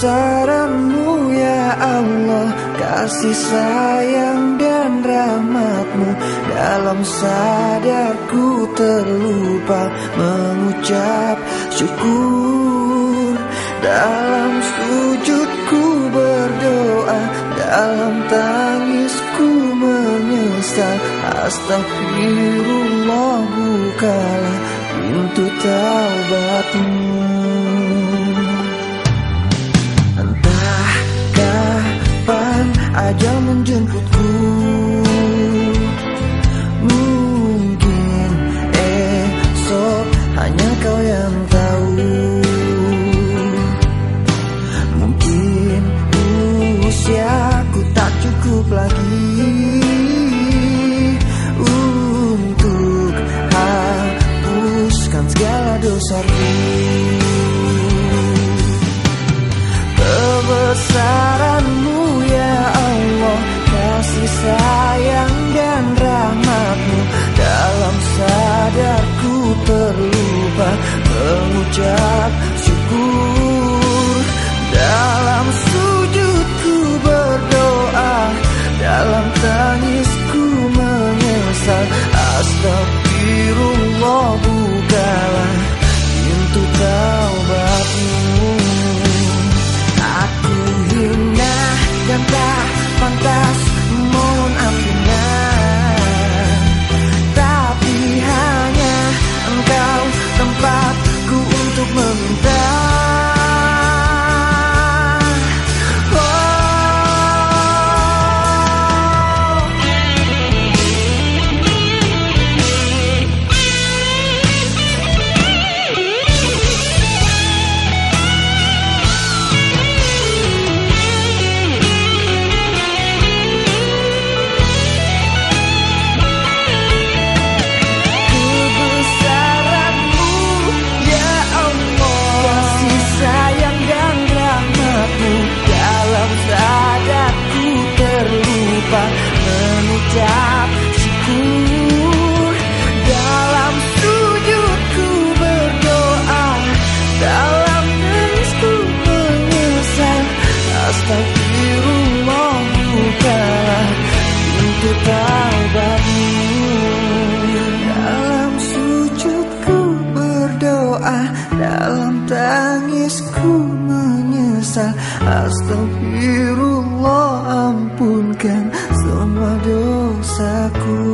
Kebesaranmu ya Allah. Kasih sayang dan rahmatmu. Dalam sadarku terlupa Mengucap syukur. Dalam sujudku berdoa Dalam tangisku menyesal. Astagfirullah bukalah pintu taubatmu Untuk hapuskan segala dosaku. Kebesaranmu kasih sayang dan rahmatmu. Dalam sadarku terlupa mengucap Dalam tangisku menyesal. Astagfirullah ampunkan semua dosaku